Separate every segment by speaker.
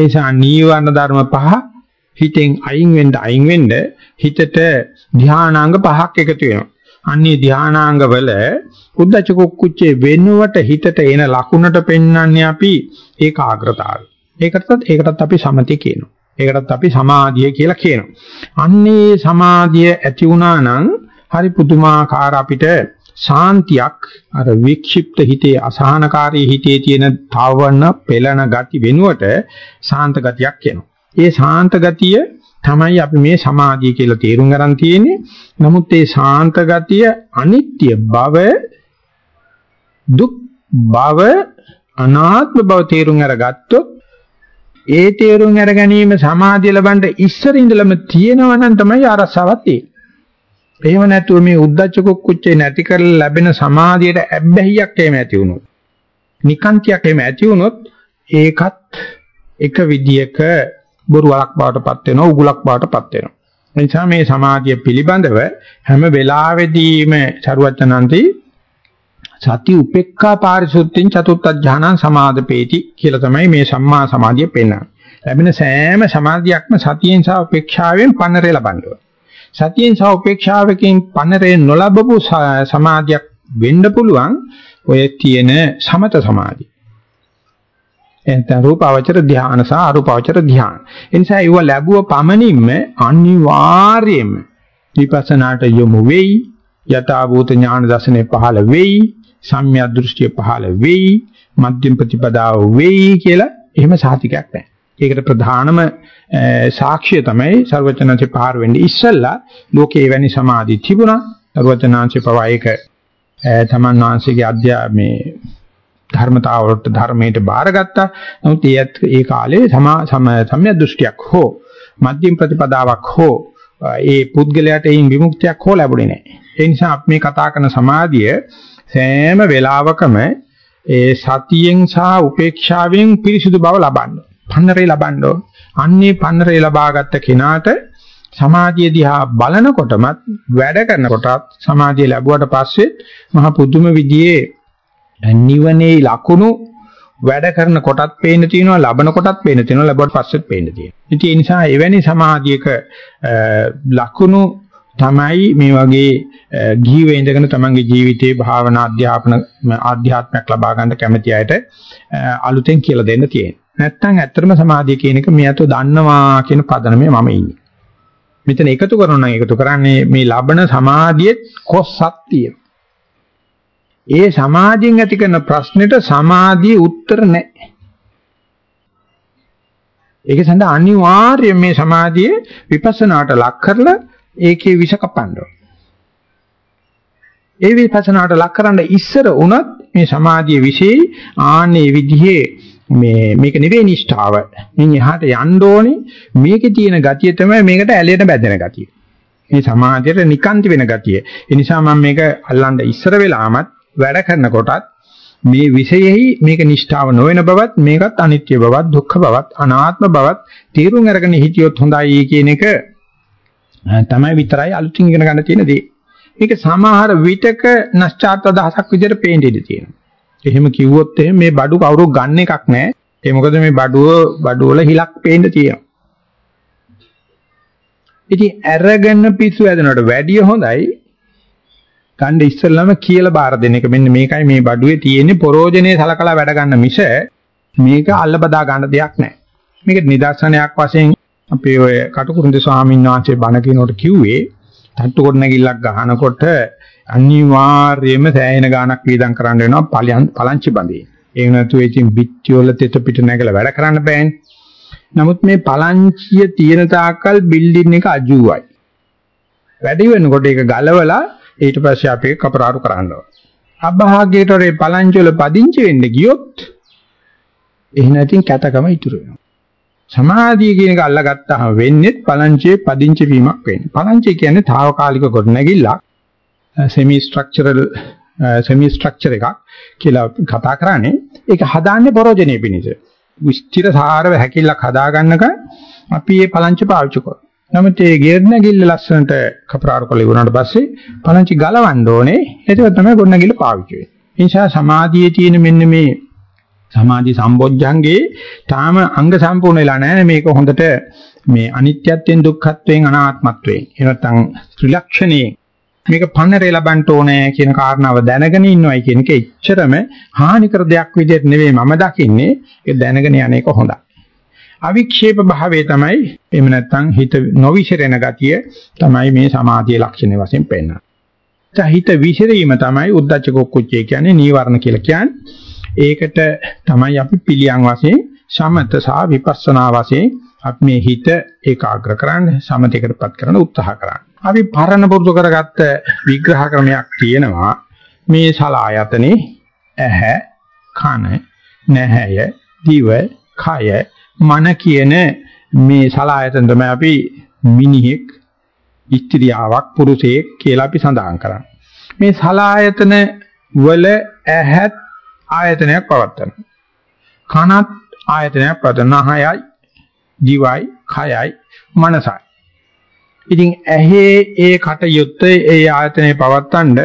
Speaker 1: ඒ නිසා නීවරණ ධර්ම පහ හිතෙන් අයින් වෙන්න අයින් වෙන්න හිතට ධානාංග පහක් එකතු වෙනවා. අන්නේ ධානාංග වල උද්දච්ච කුක්කුච්චේ වෙනුවට හිතට එන ලකුණට පෙන්වන්නේ අපි ඒකාග්‍රතාවය. ඒකටත් ඒකටත් අපි සමතය කියනවා. ඒකටත් අපි සමාධිය කියලා කියනවා. අන්නේ සමාධිය ඇති වුණා නම් හරි පුදුමාකාර අපිට ශාන්තියක් අර වික්ෂිප්ත හිතේ අසහනකාරී හිතේ තියෙන තවන පෙළන ගති වෙනුවට ශාන්ත ගතියක් එනවා. ඒ ශාන්ත ගතිය තමයි අපි මේ සමාධිය කියලා තේරුම් ගන්න තියෙන්නේ. නමුත් ඒ ශාන්ත ගතිය අනිත්‍ය බව දුක් බව අනාත්ම බව තේරුම් අරගත්තොත් ඒ තේරුම් අර ගැනීම සමාධිය ලබන්න ඉස්සර ඉඳලම තියෙනවා නම් තමයි අරසාවක් තියෙන්නේ. එහෙම නැතුව මේ උද්දච්ච කුක්කුච්චේ නැති කරලා ලැබෙන සමාධියට ඇබ්බැහියක් එහෙම ඇති වුණොත් නිකාන්තියක් එහෙම ඇති වුණොත් ඒකත් එක විදියක බොරුවක් බවටපත් වෙනවා උගුලක් බවටපත් වෙනවා. ඒ නිසා මේ සමාධිය පිළිබඳව හැම වෙලාවෙදීම චරුවචනන්ති සති උපේක්ඛා පාරිසුද්ධින් චතුත්ථ ඥානං සමාදපේති කියලා තමයි මේ සම්මා සමාධිය පෙන්වන්නේ. ලැබෙන සෑම සමාධියක්ම සතියෙන් සහ උපේක්ෂාවෙන් පන්නරේ ලබන්න ඕන. සතියෙන් සහ උපේක්ෂාවකින් පන්නරේ නොලබපු සමාධියක් වෙන්න පුළුවන් ඔය තියෙන සමත සමාධිය. එතන රූපාවචර ධ්‍යාන සහ අරූපාවචර ධ්‍යාන. ඒ නිසා ඒව ලැබුව පමණින්ම අනිවාර්යයෙන්ම විපස්සනාට යොමු වෙයි, යථාභූත ඥාන දර්ශනේ පහළ වෙයි, සම්‍යක් දෘෂ්ටිය පහළ වෙයි, මධ්‍යම ප්‍රතිපදාව වෙයි කියලා එහෙම සාතිකයක් නැහැ. ඒකට ප්‍රධානම සාක්ෂිය තමයි ਸਰවචනanse පාර වෙන්නේ. ඉස්සල්ලා ලෝකේ එවැනි සමාධි තිබුණා. ਸਰවචනanse පවා ඒක තමන් වහන්සේගේ අධ්‍යා මේ ධර්මතාවලට ධර්මයට බාරගත්තා. නමුත් ඒ කාලේ සමා සම්‍යක් දෘෂ්ටියක් හෝ මධ්‍යම ප්‍රතිපදාවක් හෝ ඒ පුද්ගලයාට එයින් විමුක්තියක් හෝ ලැබුණේ නැහැ. ඒ නිසා අපි මේ කතා කරන සමාධිය සෑම වෙලාවකම ඒ සතියෙන් සහ උපේක්ෂාවෙන් පිරිසුදු බව ලබන්නේ. පන්නරේ ලබන්න ඕන. අන්නේ පන්නරේ ලබාගත්ත කෙනාට සමාධිය දිහා බලනකොටමත් වැඩ කරනකොටත් සමාධිය ලැබුවට පස්සේ මහ පුදුම විදිහේ නිවනේ ලකුණු වැඩ කරන කොටත් පේන්න තියෙනවා ලබන කොටත් පේන්න තියෙනවා ලැබුවට පස්සෙත් පේන්න තියෙනවා. ඉතින් ඒ නිසා එවැනි සමාධියක ලකුණු තමයි මේ වගේ ගිහිවේ ඉඳගෙන තමන්ගේ ජීවිතයේ භාවනා අධ්‍යාපන ආධ්‍යාත්මයක් ලබා ගන්න කැමති අයට අලුතෙන් කියලා දෙන්න තියෙනවා. නැත්තම් ඇත්තටම සමාධිය කියන එක මේ අතෝ දන්නවා කියන පදනමේ මම ඉන්නේ. මෙතන එකතු කරනවා නම් එකතු කරන්නේ මේ ලබන සමාධියේ කොස්සක් තියෙනවා. ඒ සමාධියෙන් ඇති කරන ප්‍රශ්නෙට සමාධියේ උත්තර නැහැ. ඒක සඳහා අනිවාර්යයෙන් මේ සමාධියේ විපස්සනාට ලක් කරලා ඒකේ විෂ කපන්න ඒ විපස්සනාට ලක් කරන්න ඉස්සර වුණත් මේ සමාධියේ විශේෂ ආන්නේ විදිහේ මේ මේක නෙවෙයි නිෂ්ඨාව. මින් එහාට යන්න ඕනේ මේකේ තියෙන ගතිය තමයි මේකට ඇලෙන බැඳෙන ගතිය. මේ සමාධියට නිකාන්ති වෙන ගතිය. ඒ නිසා මම මේක අල්ලන්න ඉස්සර වෙලාමත් වැඩ කරනකොටත් මේ විෂයෙහි මේක නිෂ්ඨාව නොවන බවත් මේකත් අනිත්‍ය බවත් දුක්ඛ බවත් අනාත්ම බවත් තීරුම් අරගෙන හිටියොත් හොඳයි කියන එක තමයි විතරයි අලුතින් ඉගෙන ගන්න තියෙන දේ. මේක සමහර විටක නැස්චාත් අදහසක් විදිහට පේන්න ඉඩ තියෙනවා. එහෙම කිව්වොත් එහෙම මේ බඩු කවුරු ගන්න එකක් නැහැ. ඒ මොකද මේ බඩුව බඩුව වල හිලක් පේන්න තියෙනවා. ඉතින් අරගෙන පිස්සු ඇදනට වැඩිය හොඳයි ගන්න ඉස්සෙල්ලාම කියලා බාර දෙන එක. මෙන්න මේකයි මේ බඩුවේ තියෙන්නේ පරෝජනේ සලකලා වැඩ ගන්න මිස මේක අල්ල බදා ගන්න දෙයක් නැහැ. මේක නිදර්ශනයක් වශයෙන් අපේ ඔය කටුකුරුන්ද ස්වාමීන් වහන්සේ බණ කියනකොට කිව්වේ තට්ටු කොට නැගිල්ලක් ගහනකොට අනිවාර්යයෙන්ම සෑහෙන ගාණක් වේදම් කරන්න වෙනවා පලංචි බඳේ. ඒ නැතුව ඉතින් බිත්ති වල තෙත පිට නැගලා වැඩ කරන්න බෑනේ. නමුත් මේ පලංචිය තියෙන තාක්කල් බිල්ඩින් එක අජුවයි. වැඩි වෙනකොට ඒක ගලවලා ඊට පස්සේ අපි කපරාරු කරන්න ඕන. අභාග්‍යයට ඒ පලංචි වල පදිංචි වෙන්න ගියොත් එහෙ නැතිනම් කැතකම ඉතුරු වෙනවා. සමාධිය කියන එක අල්ලගත්තාම වෙන්නේ පලංචියේ පදිංචි වීමක් වෙන්නේ. පලංචිය කියන්නේ తాවකාලික ගොඩනැගිල්ලක් semi structural semi structure එකක් කියලා කතා කරන්නේ. ඒක හදාන්නේ පරෝජනේ පිණිස. ස්ථිර සාරව හැකිලක් හදාගන්නක අපි මේ පලංචි පාවිච්චි කරනවා. නමුත් ඒ ගෙඩනගිල්ල ලස්සනට කපරාරු කරලා ඉවරනට පස්සේ පලංචි ගලවන්න ඕනේ. ඒක තමයි ගොඩනගිල්ල පාවිච්චි වෙන්නේ. ඒ නිසා සමාධියේ තියෙන මෙන්න මේ සමාධි සම්බොජ්ජංගේ තාම අංග සම්පූර්ණ වෙලා නැහැ මේක හොඳට මේ අනිත්‍යත්වයෙන් දුක්ඛත්වයෙන් අනාත්මත්වයෙන් එහෙම නැත්නම් ත්‍රිලක්ෂණේ මේක පන්නරේ ලබන්න ඕනේ කියන කාරණාව දැනගෙන ඉන්නවයි කියන එක එච්චරම හානිකර දෙයක් විදිහට නෙවෙයි මම දකින්නේ ඒ දැනගෙන යන එක හොඳයි අවික්ෂේප භාවයේ තමයි එහෙම නැත්නම් හිත නොවිසිරෙන ගතිය තමයි මේ සමාධියේ ලක්ෂණ වශයෙන් පෙන්වන්නේ. හිත විසිරීම තමයි උද්දච්ච කුක්කුච්චේ කියන්නේ නීවරණ කියලා කියන්නේ. ඒකට තමයි අපි පිළියම් වශයෙන් සමත සහ විපස්සනා වශයෙන් අපි මේ හිත ඒකාග්‍ර කරන්න සමතේකටපත් කරන්න උත්සාහ කරන්නේ. අපි පරණ පුරුදු කරගත්ත විග්‍රහ ක්‍රමයක් තියෙනවා. මේ සලායතනේ ඇහැ, කන, නැහැය, දිව, කය, මන කියන මේ සලායතන තමයි අපි මිනිහෙක්, ස්ත්‍රියාවක්, පුරුෂයෙක් කියලා අපි සඳහන් කරන්නේ. මේ සලායතන වල ඇහත් ආයතනයක් පවත්තන. කනත් ආයතනයක් පවත්තන. නහයයි, දිවයි, කයයි, මනසයි. ඉතින් ඇහි ඒ කටයුත්ත ඒ ආයතනයේ පවත්තන්න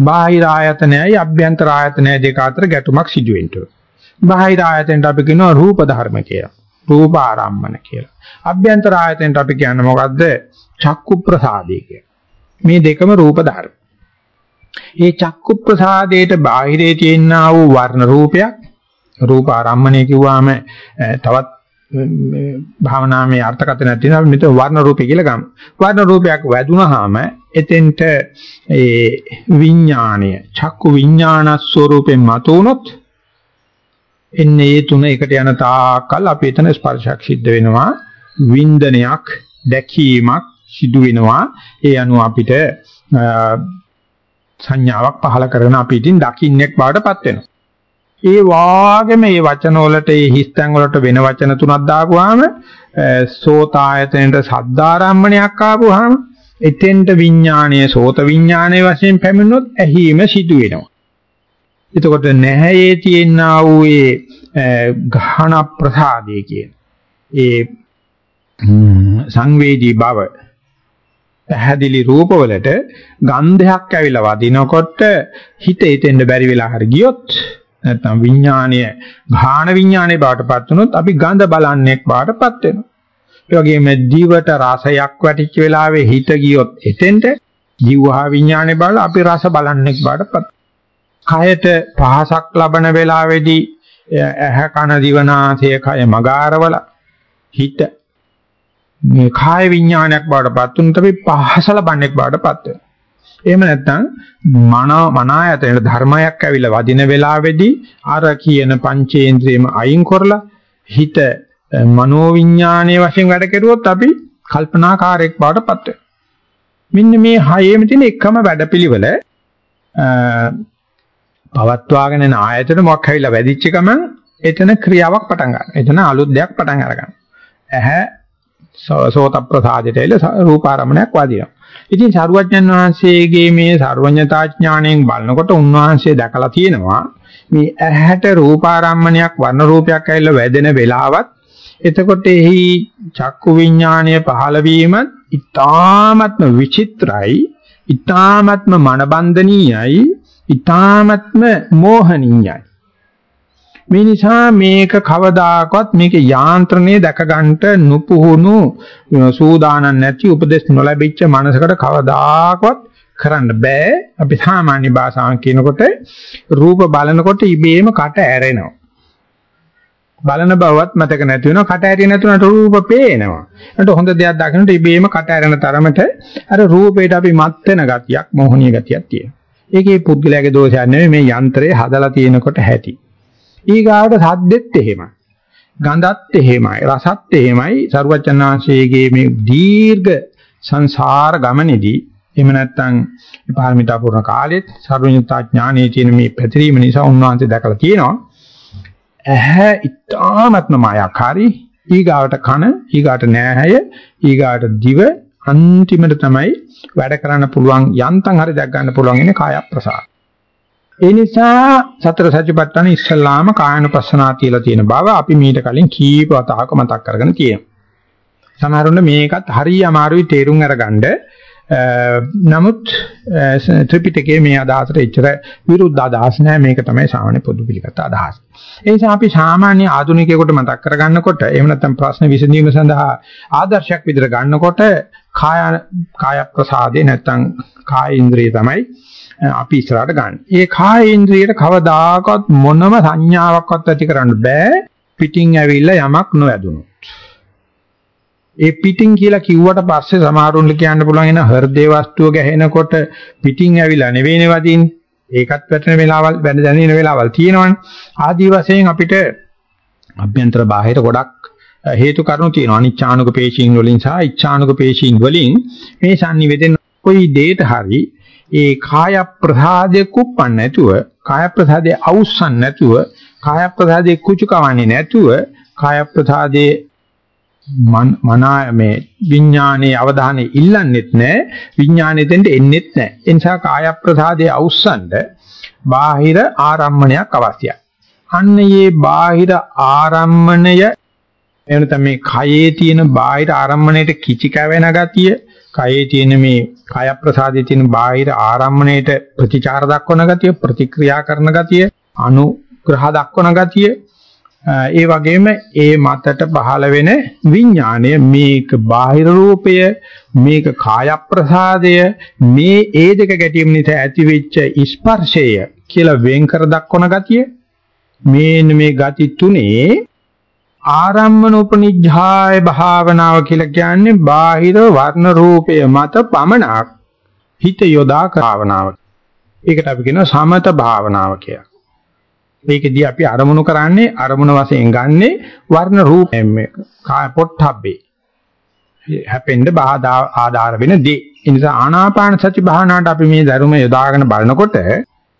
Speaker 1: බාහිර ආයතනයයි අභ්‍යන්තර ආයතනයයි දෙක අතර ගැටුමක් සිදු වෙනවා. බාහිර ආයතනට අපි කියනවා රූප ධර්ම කියලා. රූප ආරම්මන කියලා. අභ්‍යන්තර ආයතනට අපි කියන්නේ මොකද්ද? චක්කු ප්‍රසාදේ කියලා. මේ දෙකම රූප ධර්ම. ඒ චක්කු ප්‍රසාදයට බාහිරේ තියෙනා වූ වර්ණ රූපයක් රූප ආරම්මණය කිව්වම තවත් භාවනාවේ අර්ථකථනයක් තියෙනවා මෙතන වර්ණ රූපය කියලා ගමු. වර්ණ රූපයක් වැදුනහම එතෙන්ට ඒ විඥාණය චක්කු විඥාන ස්වරූපෙන් මතුනොත් එන්නේ ඒ තුන එකට යන තාක්කල් අපි එතන ස්පර්ශයක් සිද්ධ වෙනවා වින්දනයක් දැකීමක් සිදු වෙනවා ඒ අනුව අපිට සංඥාවක් පහල කරන අපි ඉතින් දකින්නෙක් බවටපත් වෙනවා. ඒ වාගේම මේ වචන වලට ඒ හිස්තැන් වලට වෙන වචන තුනක් දාපුවාම සෝතායතනෙට සද්දාරම්මණයක් ආපුවාම එතෙන්ට විඥානීය සෝත විඥානයේ වශයෙන් පැමිණුනොත් ඇහිම සිදු වෙනවා. එතකොට නැහැයේ තියෙනා වූ ඒ ගහන ප්‍රසාදයේ කියන ඒ සංවේදී බව පැහැදිලි රූපවලට ගන්ධයක් ඇවිල්ලා වදිනකොට හිත එතෙන්ද බැරි වෙලා හරි ගියොත් නැත්නම් විඥානීය ඝාන විඥානයේ බාටපත් වුණොත් අපි ගඳ බලන්නේක් බාටපත් වෙනවා. ඒ වගේම දිවට රසයක් වැටිච්ච වෙලාවේ හිත ගියොත් එතෙන්ට ජීවහා විඥානේ බලලා අපි රස බලන්නේක් බාටපත්. කයට පහසක් ලබන වෙලාවේදී ඇහ කන දිවනාසය කය මගාරවල හිත මේ කාය විඥානයක් බවටපත් උනත් අපි පහස ලබන්නේක් බවටපත් වෙනවා. එහෙම නැත්නම් මන මනායතන ධර්මයක් ඇවිල්ලා වදින වෙලාවේදී අර කියන පංචේන්ද්‍රියම අයින් කරලා හිත මනෝවිඥානයේ වශයෙන් වැඩ කෙරුවොත් අපි කල්පනාකාරයක් බවටපත් වෙනවා. මෙන්න මේ හයේම තියෙන එකම වැඩපිළිවෙල පවත්වාගෙන යන ආයතන මොකක් හැවිලා වැඩිච්ච ගමන් එතන ක්‍රියාවක් පටන් ගන්නවා. එතන අලුත් දෙයක් පටන් අරගන්නවා. ඇහැ සෝත ප්‍රසාදයට එල රූපාරමණයක් වදිනවා. ඉතින් සරුවඥන් වහන්සේගේ මේ සර්වඥතා ඥාණයෙන් බලනකොට උන්වහන්සේ දැකලා තියෙනවා මේ ඇහැට රූපාරම්මණයක් වර්ණ රූපයක් ඇවිල්ලා වැදෙන වෙලාවත් එතකොට එහි චක්කු විඥාණය පහළ වීමත් ඊ타මත්ම විචිත්‍රයි ඊ타මත්ම මනබන්ධනීයයි ඊ타මත්ම මෝහනීයයි. මේ නිසා මේක කවදාකවත් මේක යාන්ත්‍රණය දැක ගන්නට නුපුහුණු සූදානම් නැති උපදේශ නොලැබිච්ච මනසකට කවදාකවත් කරන්න බෑ. අපි සාමාන්‍ය භාෂාවෙන් කියනකොට රූප බලනකොට ඉබේම කට ඇරෙනවා. බලන බවවත් මතක නැති වෙනවා. කට ඇරිය නැතුනට රූප පේනවා. ඒකට හොඳ දෙයක් දකින්නට ඉබේම කට ඇරෙන තරමට අර රූපේට අපි මත් වෙන ගතියක් මොහොනීය ගතියක් තියෙනවා. ඒකේ පුද්ගලයාගේ දෝෂයක් නෙවෙයි මේ යන්ත්‍රය හදලා තියෙනකොට ඇති ඊගාවට සද්දෙත් එහෙමයි. ගඳත් එහෙමයි. රසත් එහෙමයි. සරුවචනාංශයේගේ මේ දීර්ඝ සංසාර ගමනේදී එහෙම නැත්නම් පාරමිතා පුරන කාලෙත් සර්වඥතා ඥානයේ තියෙන මේ පැතිරීම නිසා උන්වහන්සේ දැකලා තියෙනවා. ඇහැ ඊ타ත්ම මායාකාරී ඊගාවට කන ඊගාට නෑහය ඊගාට දිව අන්තිමට තමයි වැඩ කරන්න පුළුවන් යන්තම් හරි දැක් ගන්න පුළුවන් ඉන්නේ කාය ප්‍රසාර. ඒ නිසා සතර සතිපට්ඨාන ඉස්සල්ලාම කායනුපස්සනා කියලා තියෙන බව අපි මීට කලින් කීප වතාවක මතක් කරගෙන තියෙනවා. සමහරුන්න මේකත් හරිය අමාරුයි තේරුම් අරගන්න නමුත් ත්‍රිපිටකයේ මේ අදහසට එච්චර විරුද්ධ අදහස් නැහැ මේක තමයි සාමාන්‍ය පොදු පිළිගත් අදහස. ඒ නිසා අපි සාමාන්‍ය ආධුනිකයෙකුට මතක් කරගන්නකොට එහෙම නැත්නම් ප්‍රශ්න විසඳීම සඳහා ආදර්ශයක් විදිහට ගන්නකොට කාය කාය ප්‍රසාදේ නැත්නම් කාය ඉන්ද්‍රිය තමයි අපි ඉස්සරහට ගන්න. ඒ කාය ඉන්ද්‍රියට කවදාකවත් මොනම සංඥාවක්වත් ඇති කරන්න බෑ පිටින් ඇවිල්ලා යමක් නොයදුනොත්. ඒ පිටින් කියලා කිව්වට පස්සේ සමහරුන්ට කියන්න පුළුවන් එන හෘදේ වස්තුව ගැහෙනකොට පිටින් ඇවිල්ලා නෙවෙයිනේ වදින්නේ. ඒකත් වැටෙන වෙලාවල් වැඩ දැනෙන වෙලාවල් තියෙනවනේ. ආදි වශයෙන් අපිට අභ්‍යන්තර බාහිර ගොඩක් හේතු කාරණු තියෙනවා. අනිච්ඡානුක පේශීන් වලින් සහ ඉච්ඡානුක පේශීන් වලින් මේ sannivedana කොයි දෙයට හරි ඒ කාය ප්‍රසාදේ කුප්පන්න නැතුව, කාය ප්‍රසාදේ අවුස්සන් නැතුව, කාය ප්‍රසාදේ කුචු කවන්නේ නැතුව, කාය ප්‍රසාදේ මනා මේ විඥානයේ අවධානය ඉල්ලන්නෙත් නැහැ විඥානෙ දෙන්න එන්නෙත් නැහැ ඒ නිසා කාය ප්‍රසාදයේ අවුස්සන්ඩ බාහිර ආරම්මණයක් අවශ්‍යයි. අන්න මේ බාහිර ආරම්මණය එනත මේ කයේ තියෙන බාහිර ආරම්මණයට කිචි කැවෙන ගතිය කයේ තියෙන මේ කාය ප්‍රසාදයේ තියෙන බාහිර ආරම්මණයට ප්‍රතිචාර දක්වන ගතිය ප්‍රතික්‍රියා කරන ගතිය අනුග්‍රහ දක්වන ගතිය ඒ වගේම ඒ මතට පහළ වෙන විඥාණය මේක බාහිර රූපය මේක කාය ප්‍රසාදය මේ ඒ දෙක ගැටීම නිසා ඇතිවෙච්ච ස්පර්ශය කියලා වෙන් කර දක්වන ගතිය මේන මේ ගති තුනේ ආරම්මන උපනිජ්ජාය භාවනාව කියලා කියන්නේ බාහිර වර්ණ රූපය මත පමණක් හිත යොදා භාවනාව. ඒකට අපි කියනවා සමත භාවනාව කියලා. මේකෙදී අපි අරමුණු කරන්නේ අරමුණ වශයෙන් ගන්නෙ වර්ණ රූපයෙන් කාය පොට්ටබ්බේ හැපෙන්න බාධා ආධාර වෙන දේ. ඒ නිසා ආනාපාන සති භාවනාවට අපි මේ ධර්ම යොදාගෙන බලනකොට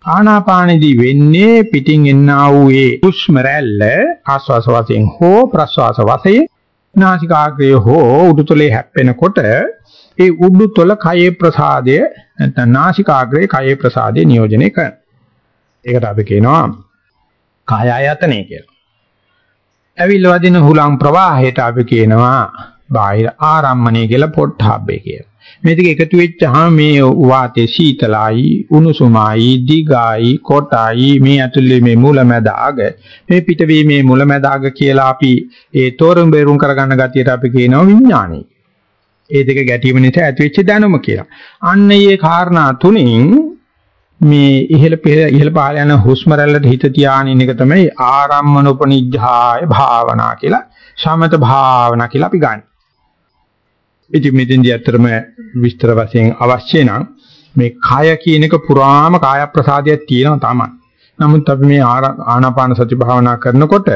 Speaker 1: ආනාපානෙදී වෙන්නේ පිටින් එන්නා වූ ඒ හුස්ම රැල්ල ආස්වාස වශයෙන් හෝ ප්‍රස්වාස වශයෙන් නාසිකාග්‍රය හෝ උඩුතලේ හැප්පෙනකොට ඒ උඩුතල කයේ ප්‍රසාදය නැත්නම් නාසිකාග්‍රයේ කයේ ප්‍රසාදය නියෝජනය කරනවා. ඒකට අපි කියනවා කාය ආයතනය කියලා. ඇවිල්ලා වදින හුලං ප්‍රවාහයට අපි කියනවා බාහිර ආරම්මණය කියලා පොට්ටාබ්බේ කියලා. මේ දෙක එකතු වෙච්චාම මේ වාතය සීතලයි උණුසුමයි දිගයි කොටයි මේ ඇතුලේ මේ මුලැමැද අග මේ පිටවීමේ මුලැමැද අග කියලා අපි ඒ තෝරම් බේරුම් කරගන්න ගතියට අපි කියනවා විඥානයි. ඒ දෙක ගැටීම නිසා ඇතිවෙච්ච දැනුම කියලා. අන්න ඒ කාරණා තුنين මේ ඉහළ ඉහළ පහළ යන හුස්ම රැල්ලට හිත තියානින් එක තමයි ආරම්මන උපනිජ්ජාය භාවනා කියලා සමත භාවනා කියලා අපි ගන්නේ. ඉතින් මෙතෙන්දී ඇත්තටම විස්තර වශයෙන් අවශ්‍ය නම් මේ කය කියන එක පුරාම කාය ප්‍රසාදයක් තියෙනවා තමයි. නමුත් අපි මේ ආනාපාන සති භාවනා කරනකොට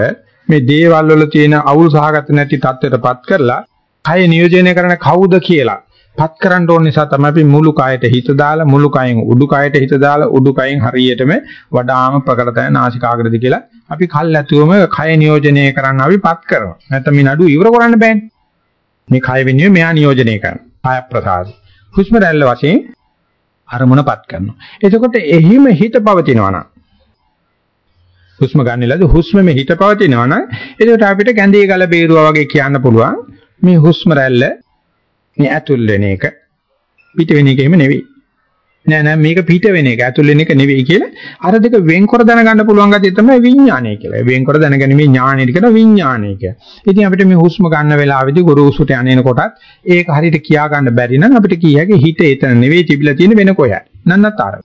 Speaker 1: මේ දේවල් වල තියෙන අවුල් සහගත නැති தත්ත්වයටපත් කරලා කය නියෝජනය කරන කවුද කියලා පත් කරන්න ඕන නිසා තමයි අපි මුළු කයට හිත දාලා මුළු කයෙන් උඩු කයට හිත දාලා උඩු කයෙන් හරියටම වඩාම ප්‍රකටතන නාසිකාග්‍රද කියලා අපි කල් ඇතුවම කය නියෝජනය කරන්න අපි පත් කරනවා. නැත්නම් මේ නඩු ඉවර කරන්න බෑනේ. මේ කය වෙනුවෙන් මෙහා නියෝජනය කරනවා. කාය ප්‍රසාද. හුස්ම රැල්ල වශයෙන් අරමුණපත් කරනවා. එතකොට එහිම හිත පවතිනවා නම් හුස්ම ගන්නලද හුස්මෙම හිත පවතිනවා නම් එතකොට අපිට කැඳේ ගල බේරුවා වගේ කියන්න පුළුවන් මේ හුස්ම රැල්ල මේ ඇතුල් වෙන එක පිට වෙන එක එහෙම නෙවෙයි. නෑ නෑ මේක පිට වෙන එක ඇතුල් වෙන එක නෙවෙයි කියලා අර දෙක වෙන්කර දැනගන්න පුළුවන් ගැතිය තමයි විඥානය කියලා. වෙන්කර දැනගැනීමේ ඥානෙට කියන විඥානය කියලා. ඉතින් අපිට මේ හුස්ම ගන්න වෙලාවේදී ගුරුසුට යන්නේකොටත් ඒක හරියට කියා ගන්න බැරි නම් අපිට කීයගේ හිත එතන නෙවෙයි තිබිලා තියෙන වෙන කොහේ. නන්නතර.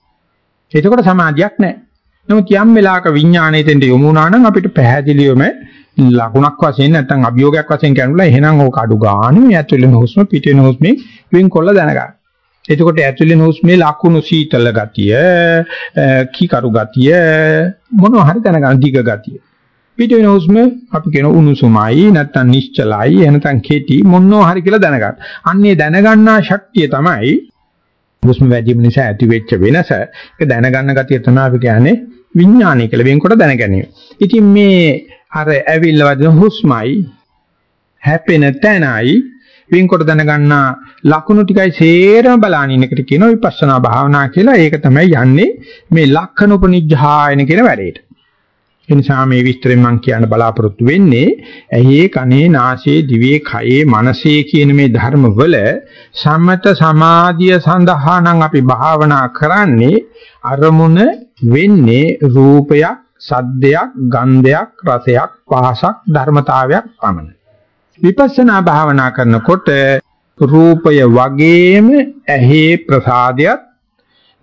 Speaker 1: එතකොට සමාධියක් නෑ. නමුත් යම් වෙලාවක විඥාණය දෙන්න යොමු වුණා නම් අපිට පැහැදිලිවම ලකුණක් වශයෙන් නැත්නම් අභියෝගයක් වශයෙන් කියනවා එහෙනම් ඕක අඩු ගන්න ඇතුළේ හුස්ම පිටේ හුස්මේ වෙන්කොල්ල දැනගන්න. එතකොට ඇතුළේ හුස්මේ ලකුණු සීතල ගතිය, කීකරු ගතිය මොනවා හරි දැනගන්න දිග ගතිය. පිටේ හුස්ම අපි කියන උණුසුමයි නැත්නම් නිශ්චලයි නැත්නම් කෙටි මොනවා හරි කියලා දැනගන්න. අන්නේ දැනගන්නා ශක්තිය තමයි හුස්ම වැඩිම නිසා ඇති වෙච්ච වෙනස. ඒක දැනගන්න ගතිය තමයි අපි කියන්නේ විඥානය කියලා වෙන්කොට දැනගැනීම. ඉතින් මේ අර ඇවිල්ලා වදින හුස්මයි හැපෙන තැනයි වින්කොට දැනගන්නා ලකුණු ටිකයි සේරම බලානින් එකට කියනවා විපස්සනා භාවනා කියලා. ඒක තමයි යන්නේ මේ ලක්ෂණ උපනිජ්ජායන කියන වැඩේට. ඒ නිසා මේ විස්තරෙන් මම කියන්න බලාපොරොත්තු වෙන්නේ ඇහි කනේ නාසයේ දිවේ කයේ මනසේ කියන මේ ධර්ම වල සමත සමාධිය සඳහා නම් අපි භාවනා කරන්නේ අරමුණ වෙන්නේ රූපයක් සද්දයක් ගන්ධයක් රසයක් පහසක් ධර්මතාවයක් පමණයි විපස්සනා භාවනා කරනකොට රූපය වගේම ඇහි ප්‍රසාදයක්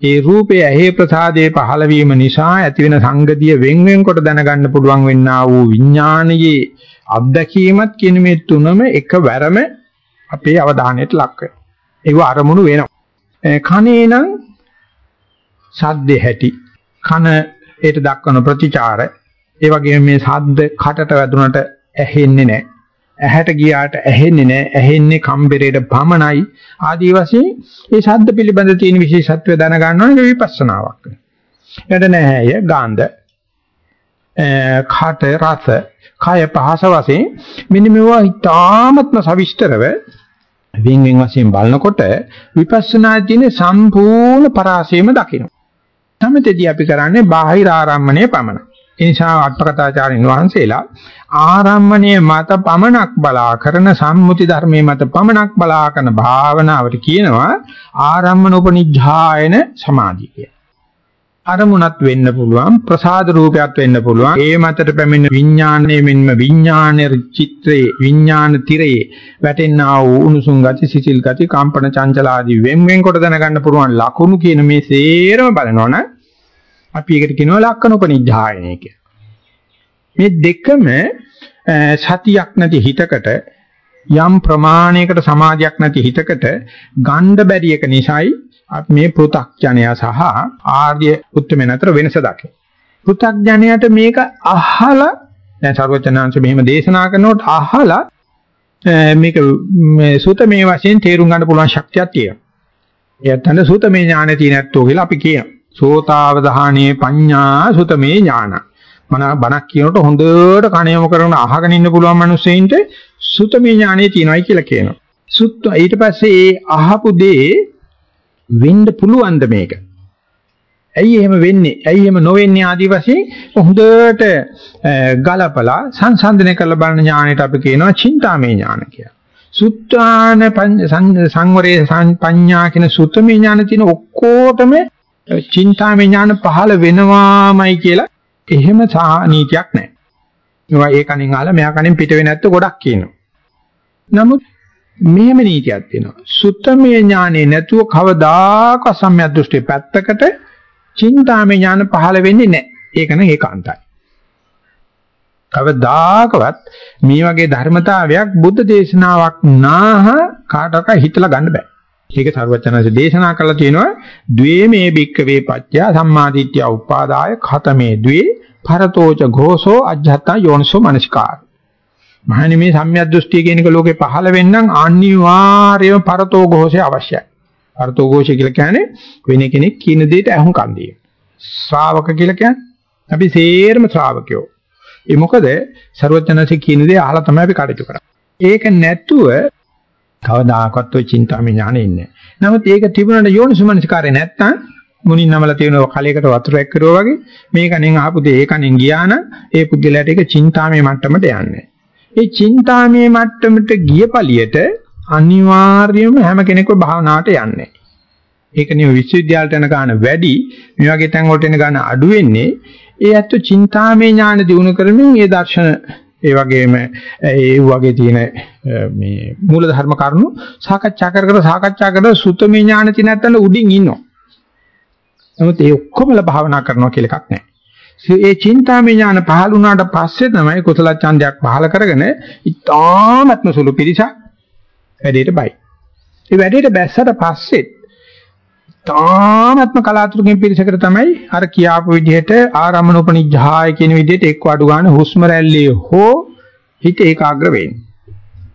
Speaker 1: ඒ රූපයේ ඇහි ප්‍රසාදයේ පහළ වීම නිසා ඇතිවෙන සංගතිය වෙන් වෙන්කොට දැනගන්න පුළුවන් වෙන්නා වූ විඥානයේ අත්දැකීමත් කියන මේ තුනම එකවරම අපේ අවධානයට ලක් වෙනවා. ඒව අරමුණු වෙනවා. කනේ නම් සද්දේ හැටි කන ඒට දක්වන ප්‍රතිචාර ඒ වගේම මේ සද්ද කටට වැදුනට ඇහෙන්නේ නැහැ. ඇහැට ගියාට ඇහෙන්නේ නැහැ. ඇහෙන්නේ කම්බරේට පමණයි. ආදී වශයෙන් මේ ශබ්ද පිළිබඳ තියෙන විශේෂත්වය දැනගන්නවා ඒක විපස්සනාවක්. ඊට නැහැ ගාන්ධ කට රස කය පහස වශයෙන් මෙන්න මේවා ඉතාමත්ම සවිස්තරව වින් වින් වශයෙන් බලනකොට විපස්සනා දිනේ සම්පූර්ණ පරාසයම දකින්න. සමතේදී අපි කරන්නේ බාහිර ආරම්මණය පමණයි. ඒ නිසා අටකථාචාර්යන් වහන්සේලා ආරම්මණය මත පමණක් බලා කරන සම්මුති ධර්මයේ මත පමණක් බලා කරන භාවනාවට කියනවා ආරම්මන උපනිඥායන සමාධිය කියලා. අරමුණත් වෙන්න පුළුවන් ප්‍රසාද රූපයක් වෙන්න පුළුවන් ඒ මතට පැමිණ විඥානයේ මෙන්ම විඥානයේ චිත්‍රයේ විඥාන තිරයේ වැටෙනා වූ උණුසුම් ගති සිසිල් ගති කම්පන චංචල ආදී වෙන් වෙන් කොට දැනගන්න පුළුවන් ලකුණු කියන මේ සේරම බලනවනම් අපි ඒකට කියනවා ලක්කන උපනිඥායනය කියලා. මේ දෙකම සතියක් නැති හිතකට යම් ප්‍රමාණයකට සමාධියක් නැති හිතකට ගණ්ඩ බැරි එක නිසායි මේ පෘ탁ඥය සහ ආර්ය උත්තරමෙන් අතර වෙනස දකින. පෘ탁ඥයට මේක අහලා දැන් සර්වචනාංශ මෙහෙම දේශනා කරනකොට අහලා මේක සුතමේ වශයෙන් තේරුම් ගන්න පුළුවන් ශක්තියක් තියෙනවා. එයත් අන්න සුතමේ ඥානෙ තියෙන ඇත්තෝ කියලා අපි කියනවා. සෝතාවධානයේ පඤ්ඤා සුතමේ ඥාන. මන බණක් කියනකොට හොඳට කණයම කරන අහගෙන ඉන්න පුළුවන් මිනිස්සෙයින්ට සුතමේ ඥානෙ තියෙනවායි කියලා කියනවා. සුත්ත ඊට පස්සේ ඒ අහපු දේ වෙන්න පුළුවන්ද මේක? ඇයි එහෙම වෙන්නේ? ඇයි එහෙම නොවෙන්නේ ආදී වශයෙන් හොඳට ගලපලා සංසන්දනය කරලා බලන ඥාණයට අපි කියනවා චින්තාමේ ඥාන කියලා. සුත්තාන සංවරේ පඤ්ඤා කියන සුතමේ ඥාන තියෙන ඔක්කොටම චින්තාමය ඥාන පහළ වෙනවාමයි කියලා එහෙම නීතියක් නැහැ. ඒවා ඒ කණින් අහලා මෙහා කණින් පිට වෙන්නේ නැත්te ගොඩක් කියනවා. නමුත් මෙහෙම නීතියක් තියෙනවා. සුත්තමය ඥානේ නැතුව කවදාකවත් සම්‍යක් දෘෂ්ටි පැත්තකට චින්තාමය ඥාන පහළ වෙන්නේ නැහැ. ඒක නම් ඒකාන්තයි. කවදාකවත් මේ වගේ ධර්මතාවයක් බුද්ධ දේශනාවක් නාහ කාටවත් හිතලා ගන්න බෑ. ඒක සරුවචනanse දේශනා කළා තියෙනවා. ද්වේ මේ භික්කවේ පත්‍ය සම්මාදිට්ඨිය උපාදාය ඛතමේ ද්වේ පරතෝච ഘോഷෝ අජ්ජත්තා යෝනිසෝ මනස්කාර. මහණනි මේ සම්‍යක් දෘෂ්ටිය කියන එක ලෝකේ පහළ වෙන්නම් අනිවාර්යයෙන්ම පරතෝ ഘോഷය අවශ්‍යයි. පරතෝ ഘോഷය කියලා කියන්නේ වෙන කෙනෙක් කියන දෙයට අහුම්කම් දීම ශ්‍රාවක කියලා කියන්නේ අපි සේරම ශ්‍රාවකයෝ. ඒ මොකද සරුවචනanse කියන දේ අහලා තමයි අපි කටයුතු කරන්නේ. ඒක නැතුව කවදාකවත් ඔය චින්තාමය ඥානෙ ඉන්නේ නැහැ. නමුත් ඒක තිබුණාට යෝනිසුමනසිකාරය නැත්තම් මුණින් නමල තියෙන කලයකට වතුරක් කරුවා වගේ මේකෙන් ආපු දේ ඒකෙන් ගියා නම් ඒ පුද්ගලයාට ඒක චින්තාමය මට්ටමට යන්නේ. ඒ චින්තාමය මට්ටමට ගිය පළියට අනිවාර්යයෙන්ම හැම කෙනෙකුම භාවනාවට යන්නේ. ඒක නෙවෙයි විශ්වවිද්‍යාලයට යන ගාන වැඩි මේ වගේ තැන් වලට එන ගාන අඩු වෙන්නේ ඒ ඇත්ත චින්තාමය ඥාන දිනු කරමින් ඒ දර්ශන ඒ වගේම ඒ වගේ තියෙන මේ මූල ධර්ම කරුණු සාකච්ඡා කර කර සාකච්ඡා කර සුතමේ ඥාන තියෙන නැත්නම් උඩින් ඉන්නවා. නමුත් ඒ ඔක්කොමලා භාවනා කරනවා කියලා එකක් නැහැ. ඒ චින්තාමය ඥාන පහළ වුණාට පස්සේ තමයි කුසල ඡන්දයක් පහළ කරගෙන ඉතාමත්ම සුළු පිළිසක් වැඩේට බයි. ඒ වැඩේට බැස්සට පස්සේ තාමත්ම කලාතුරකින් පිරිසකට තමයි අර කියාපු විදිහට ආරම්මන උපනිජ්ජාය කියන විදිහට එක්ක අඩු ගන්න හුස්ම රැල්ලේ හෝ හිත ඒකාග්‍ර වෙන්නේ.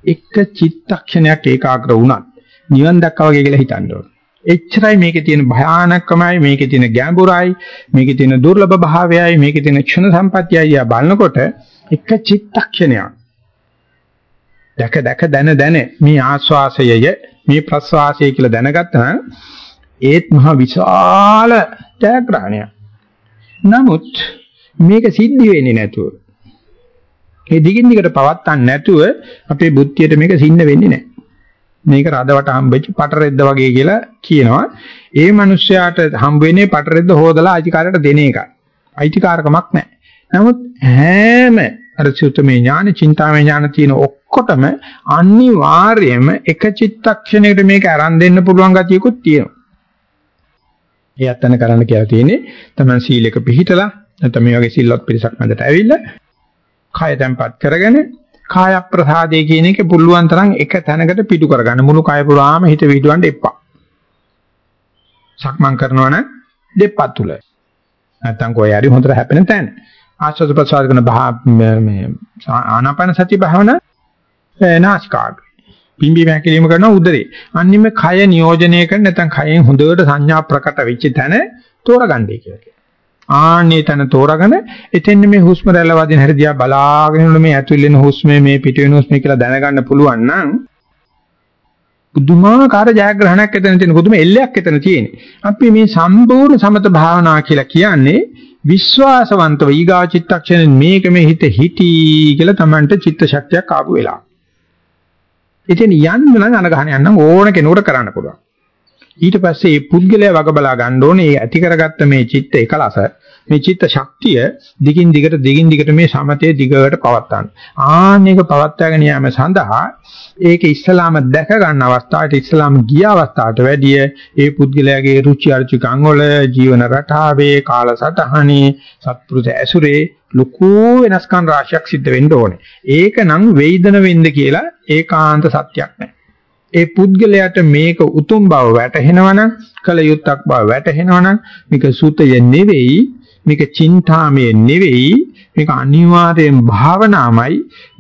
Speaker 1: එක චිත්තක්ෂණයක් ඒකාග්‍ර වුණත් නිවන් දැක්කා වගේ කියලා හිතන්න ඕන. එච්චරයි මේකේ තියෙන භයානකමයි මේකේ තියෙන ගැඹුරයි මේකේ තියෙන දුර්ලභ භාවයයි මේකේ තියෙන ක්ෂණ සම්පත්‍යයයි බලනකොට එක චිත්තක්ෂණයක් දැක දැක දන දන මේ ආස්වාසයය මේ ප්‍රස්වාසය කියලා දැනගත්තා නම් ඒත් මහ විශාල ජයග්‍රහණයක්. නමුත් මේක සිද්ධ වෙන්නේ නැතුව. ඒ දිගින් දිගට පවත්තන්න නැතුව අපේ බුද්ධියට මේක සින්න වෙන්නේ නැහැ. මේක රදවට හම්බෙච්ච පටරෙද්ද වගේ කියලා කියනවා. ඒ මිනිස්යාට හම්බ වෙන්නේ පටරෙද්ද හොදලා අයිතිකාරයට දෙන එකයි. අයිතිකාරකමක් නැහැ. නමුත් හැම අර සුතමේ ඥාන, චින්තාමේ ඥාන තියෙන ඔක්කොටම අනිවාර්යයෙන්ම එක චිත්තක්ෂණයකට මේක අරන් දෙන්න පුළුවන් ගතියකුත් තියෙනවා. ඒ අත්තන කරන්න කියලා තියෙන්නේ තමයි සීලයක පිළිහිටලා නැත්නම් මේ වගේ සිල්වත් පිරිසක් මැදට ඇවිල්ලා කය තැම්පත් කරගෙන කාය ප්‍රසාදේ කියන එක පුළුවන් තරම් එක තැනකට පිටු කරගන්න මුළු කය පුරාම හිත විහිදුවන්න එපා. සක්මන් කරනවා නම් දෙපත් තුල. නැත්නම් කොහේ හරි හොඳට හැපෙන තැන. ආස්වාද ප්‍රසාද කරන මේ ආනාපාන සති භාවන නාස්කාග. පිම්බි වැකිලිම කරන උදරේ. අන්නිම කය නියෝජනය කරන නැත්නම් කයෙන් හොඳට සංඥා ප්‍රකට වෙච්ච තැන තෝරගන්නයි කියලා කියනවා. ආන්නේ තැන තෝරාගෙන එතෙන් මේ හුස්ම රැල්ල වදින හැටි දිහා බලාගෙන ඉන්න මේ ඇතුල් වෙන හුස්මේ මේ පිට වෙන හුස්මේ කියලා දැනගන්න පුළුවන් නම් පුදුමාකාර ජයග්‍රහණයක් එතන තියෙන පුදුම එල්ලයක් එතන තියෙන්නේ. අපි මේ සම්පූර්ණ සමත භාවනා කියලා කියන්නේ විශ්වාසවන්තව ඊගා චිත්තක්ෂණය මේක මේ හිත හිටි කියලා Tamanට චිත්ත ශක්තියක් ආපු වෙලාව. ඉතින් යන්න නම් අනගහන යන්න ඕන කෙනෙකුට කරන්න පුළුවන්. ඊට පස්සේ මේ පුද්ගලයා වග බලා ගන්න ඕනේ මේ ඇති කරගත්ත මේ චිත්ත එකලස මේ චිත්ත ශක්තිය දිගින් දිගට දිගින් දිගට මේ සමතේ දිගට පවත්තන්න. ආන්නේක පවත්වාගෙන යාම සඳහා ඒක ඉස්සලාම දැක ගන්න අවස්ථාවට ඉස්සලාම ගිය අවස්ථාවට වැඩිය ඒ පුද්ගලයාගේ රුචි අරුචිකම් වල ජීවන රටාවේ කාලසටහනේ සත්පුරුෂ ඇසුරේ ලොකු වෙනස්කම් රාශියක් සිද්ධ වෙන්න ඕනේ. ඒක නම් වේදන වෙන්න කියලා ඒකාන්ත සත්‍යක් නැහැ. ඒ පුද්ගලයාට මේක උතුම් බව වැටහෙනවනම් කල යුත්තක් බව වැටහෙනවනම් මේක සුතය නෙවෙයි මේක චින්තාමය නෙවෙයි මේක අනිවාර්යෙන් භාවනාමයි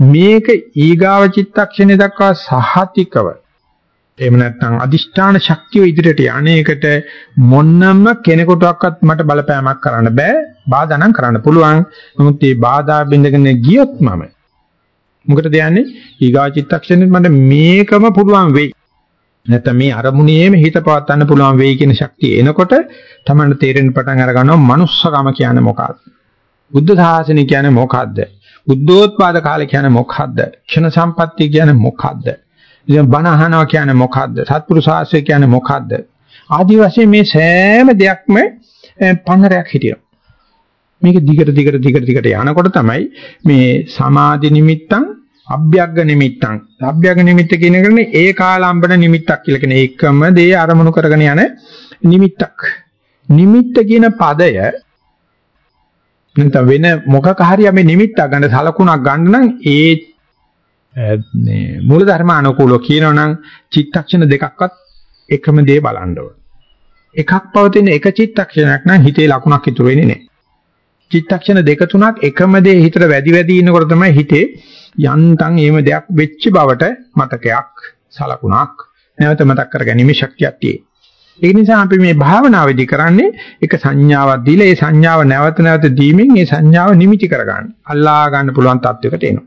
Speaker 1: මේක ඊගාව චිත්තක්ෂණය දක්වා සහතිකව එහෙම නැත්නම් අදිෂ්ඨාන ශක්තිය ඉදිරියට යන්නේකට මොන්නම කෙනෙකුටවත් මට බලපෑමක් කරන්න බෑ බාධා නම් කරන්න පුළුවන් නමුත් මේ බාධා බින්දගෙන ගියොත් මම මොකටද යන්නේ? ඊගා චිත්තක්ෂණෙත් මට මේකම පුළුවන් වෙයි. නැත්නම් මේ අරමුණේම හිත පවත්වන්න පුළුවන් වෙයි කියන ශක්තිය එනකොට තමයි තේරෙන්න පටන් අර ගන්නවා මනුස්සකම කියන්නේ මොකක්ද? බුද්ධ ශාසනය කියන්නේ මොකක්ද? බුද්ධෝත්පාද කාලය කියන්නේ මොකක්ද? ක්ෂණ සම්පත්තිය කියන්නේ මොකක්ද? ඉතින් බණ අහනවා කියන්නේ මොකක්ද? සත්පුරුෂ ශාස්ත්‍රය කියන්නේ මොකක්ද? ආදි වශයෙන් මේ සෑම දෙයක්ම පන්නරයක් හිටිනවා. මේක දිගට දිගට දිගට දිගට යනකොට තමයි මේ සමාධි නිමිත්තන් අභ්‍යග්ග නිමිත්තන් අභ්‍යග්ග නිමිත්ත කියන එකනේ ඒකාලම්බන නිමිත්තක් කියලා කියන එකම දේ අරමුණු කරගෙන යන නිමිත්තක් නිමිත්ත කියන පදය නැත්නම් වෙන මොකක හරි අපි නිමිත්තක් ගන්න සලකුණක් ගන්න නම් ඒ මේ මූල ධර්ම අනුකූලව කියනවනම් චිත්තක්ෂණ දෙකක්වත් එකම දේ බලන්න ඕන. එකක් පවතින එක චිත්තක්ෂණයක් නම් හිතේ ලකුණක් ඉතුරු වෙන්නේ නැහැ. චිත්තක්ෂණ දෙක තුනක් එකම දේ හිතට වැඩි වැඩි ඉන්නකොට තමයි හිතේ යන්තම් එහෙම දෙයක් වෙච්ච බවට මතකයක් සලකුණක් නැවත මතක් කරගැනීමේ ශක්තියක් තියෙනවා. ඒ නිසා අපි මේ භාවනාවේදී කරන්නේ එක සංඥාවක් දීලා ඒ සංඥාව නැවත නැවත දීමින් ඒ සංඥාව නිමිති කරගන්න. අල්ලා ගන්න පුළුවන් තත්වයකට එනවා.